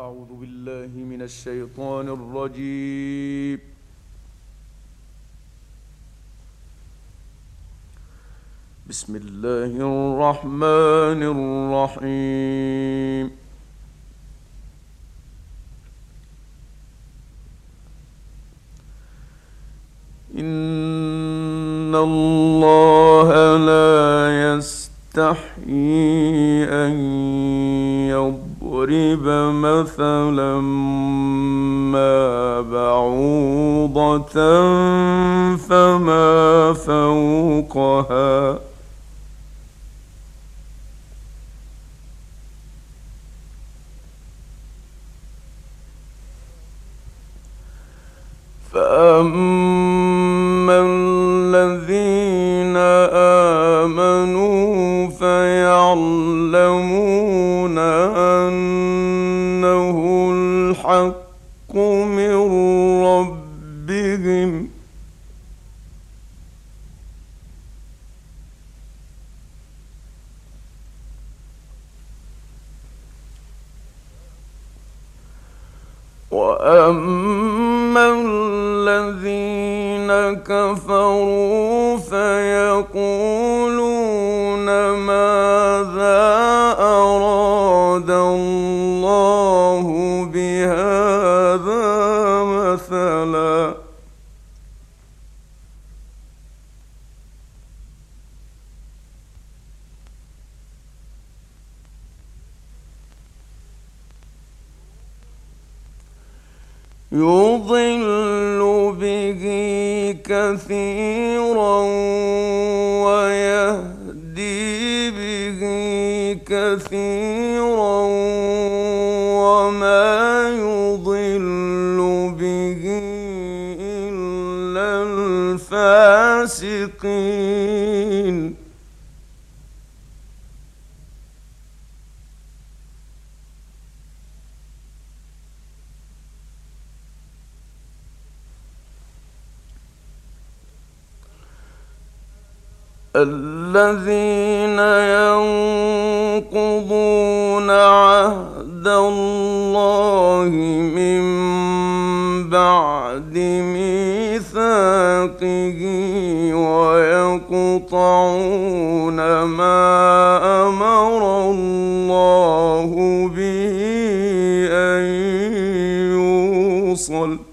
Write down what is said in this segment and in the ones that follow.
أعوذ بالله من الشيطان الرجيم. بسم الله الرحمن الرحيم. إن الله لا يستحيي أن يضرب مثلا ما بعوضة فما فوقها. فأما يضل به كثيرا الذين ينقضون عهد الله من بعد ميثاقه ويقطعون ما أمر الله به أن يوصل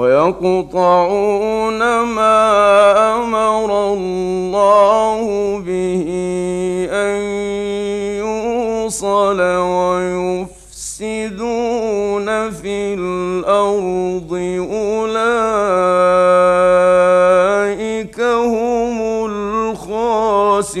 ويقطعون ما أمر الله به أن يوصل ويفسدون في الأرض أولئك هم الخاسرون.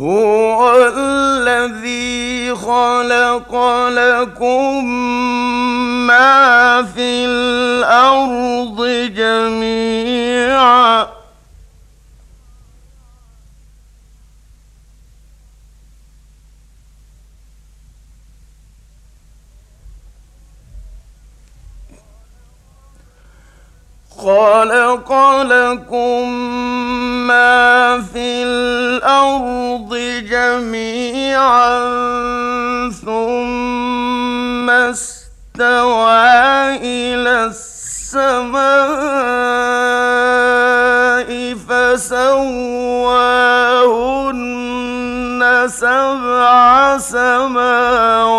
هو الذي خلق لكم ما في الأرض جميعا. خلق لكم ما في الأرض جميعا ثم استوى إلى السماء فسواهن سبع سماوات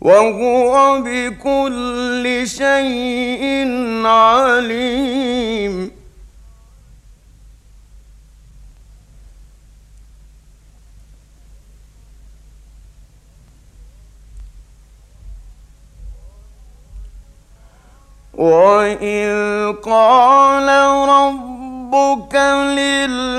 وهو بكل شيء عليم. وإذ قال ربك للملائكة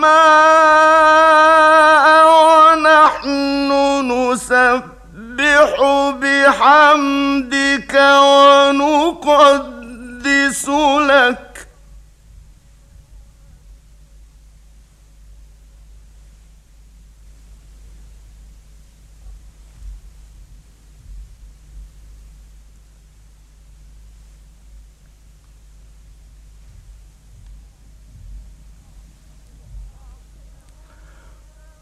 الدماء ونحن نسبح بحمدك ونقدس لك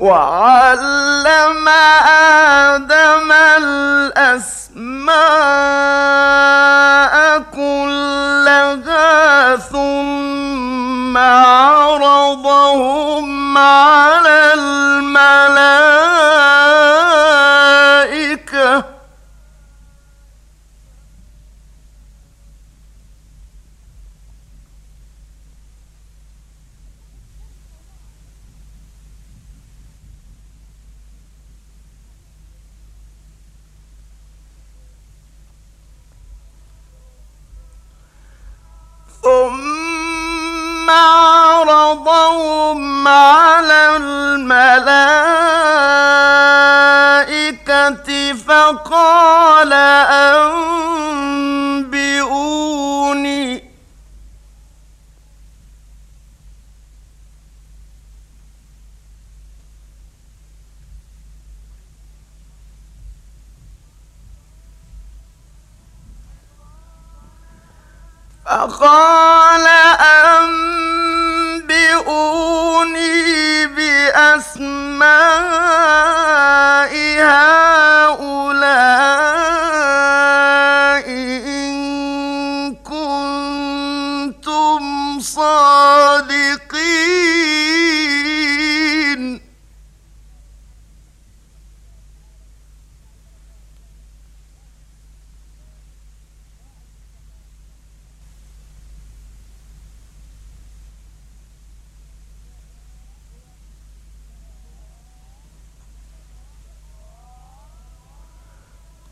وعلم آدم الأسماء كلها ثم عرضهم على الملائكة عرضهم على الملائكة فقال أنبئوني. فقال أنبئوني. بأسماء هؤلاء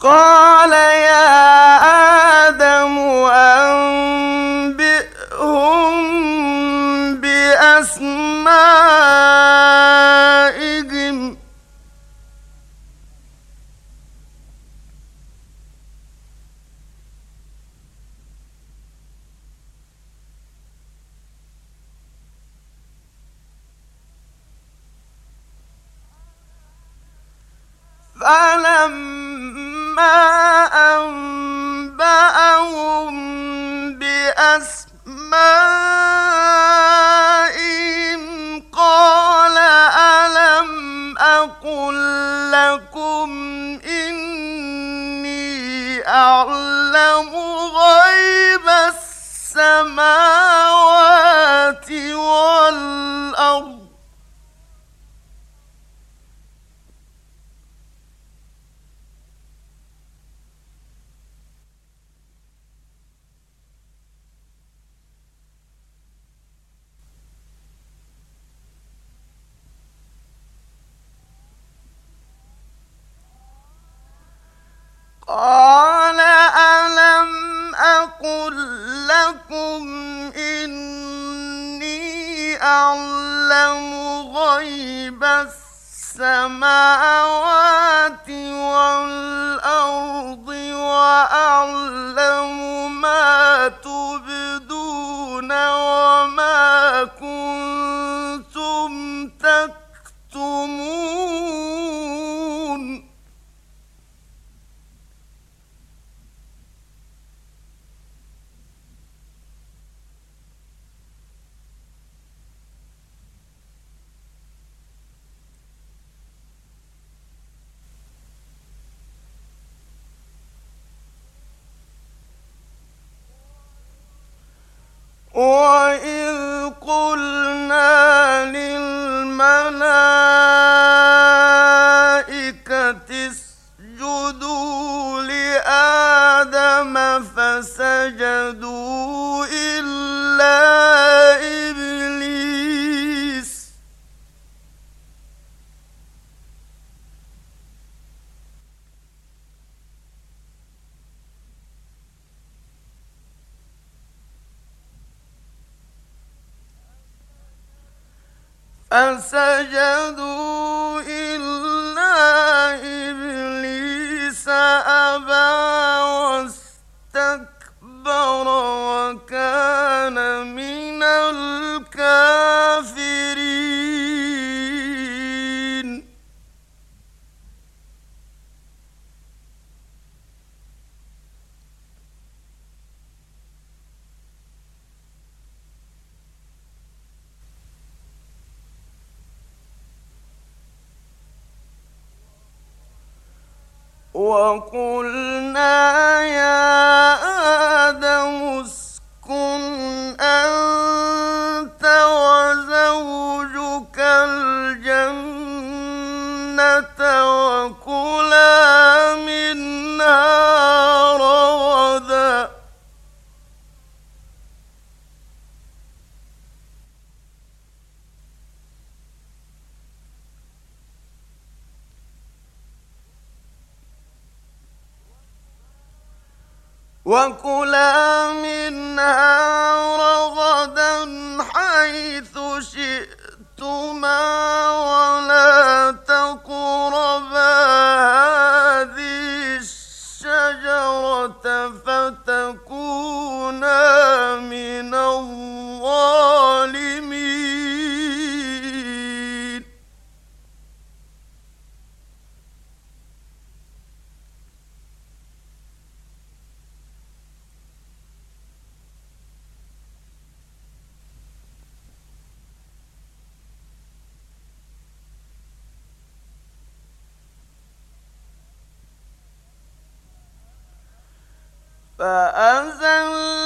قال يا فسجدوا إلا إبليس أبى واستكبر قل 我 فأنزل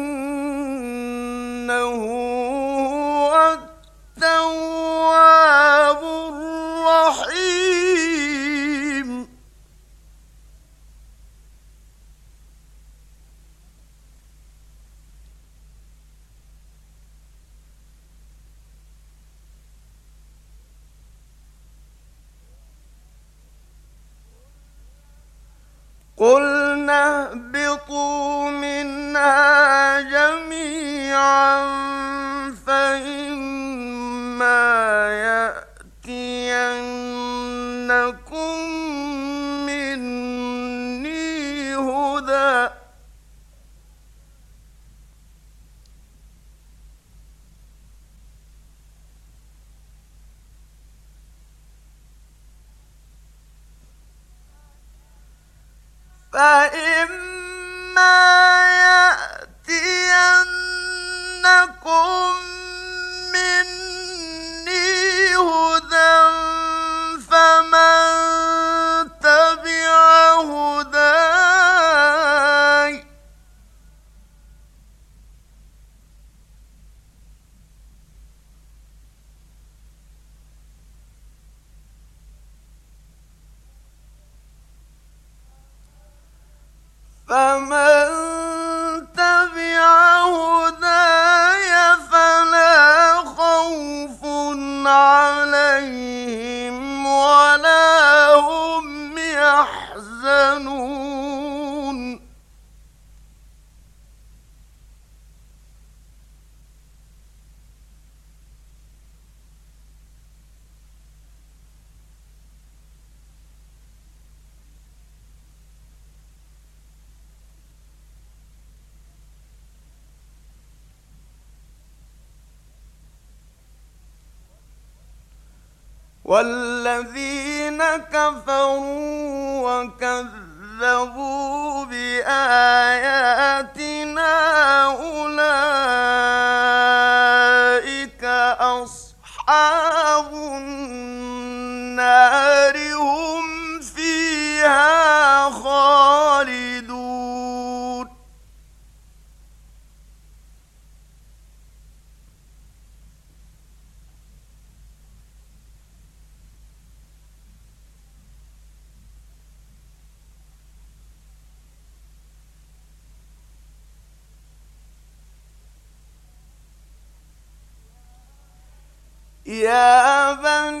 مني هدى. فإما والذين كفروا وكذبوا بآياتنا أولئك أصحاب النار هم فيها خالدون يا بني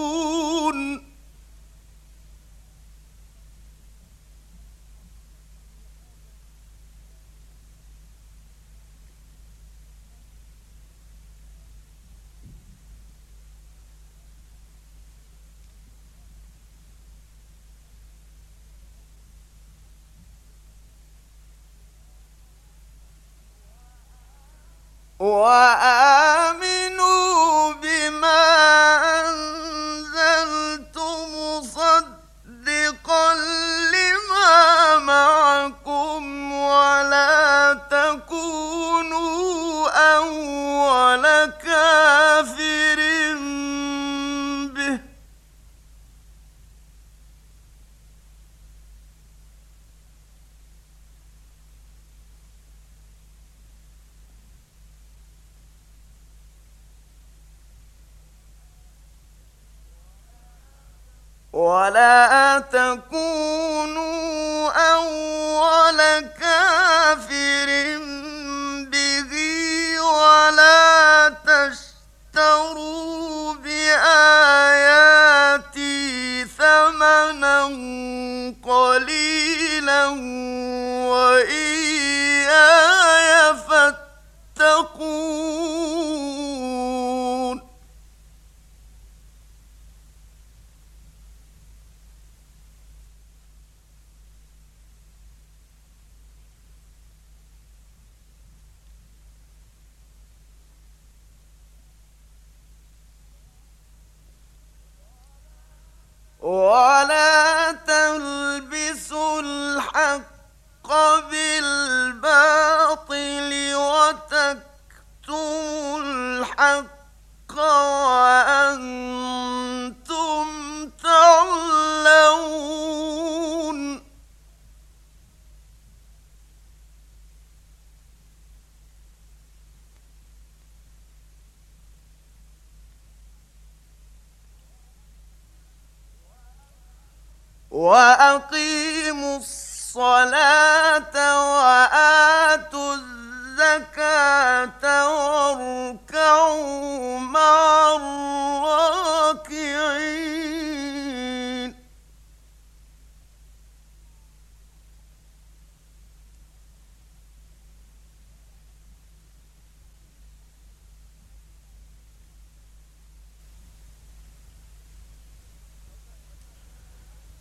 Wow.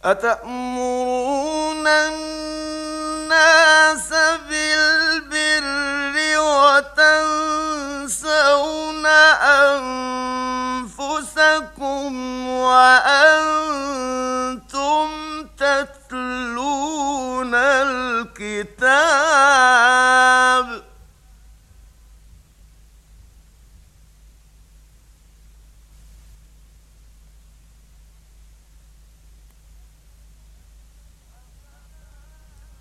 أتأمر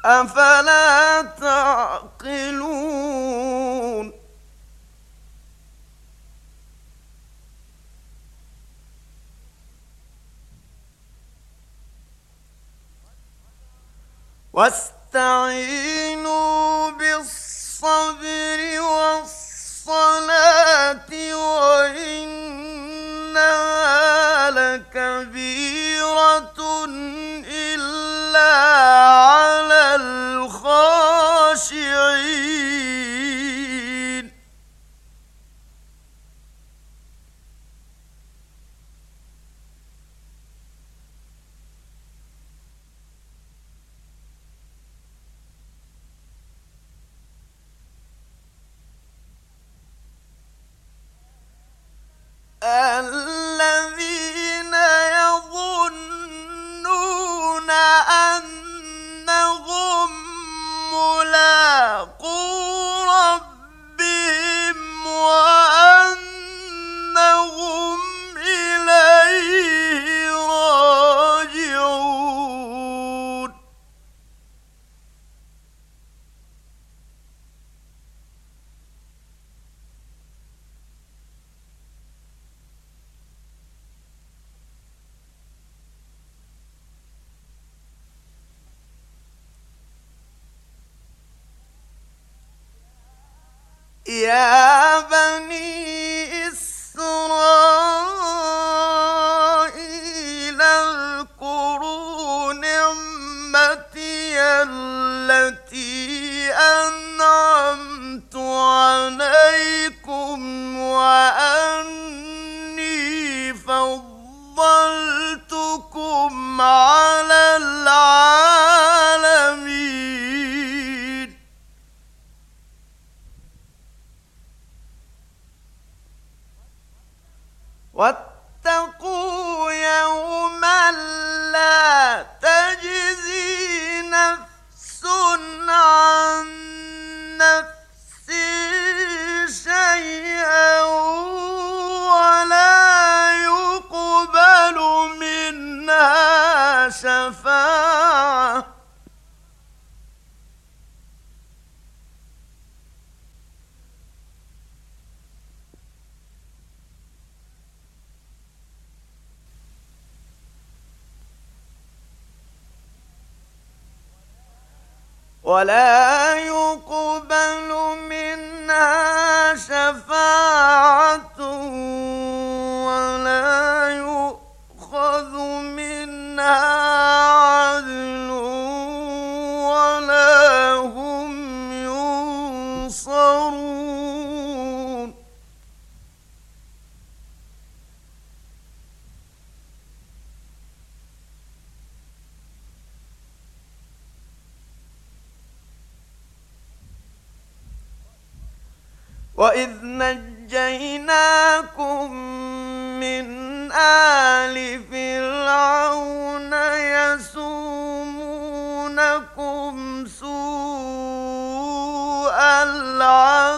أفلا تعقلون؟ واستعينوا بالصبر والصلاة وإنها لكبيرة التي ولا يقبل منها شفاعة وإذ نجيناكم من آل فرعون يسومونكم سوء العذاب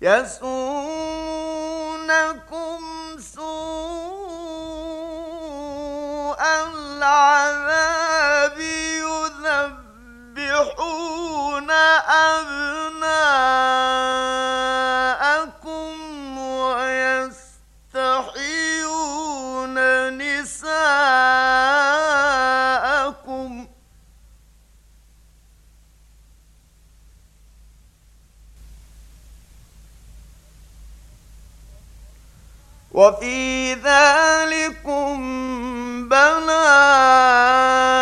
يسومونكم سوء العذاب يذبحون أبناءكم. وفي ذلكم بلاء.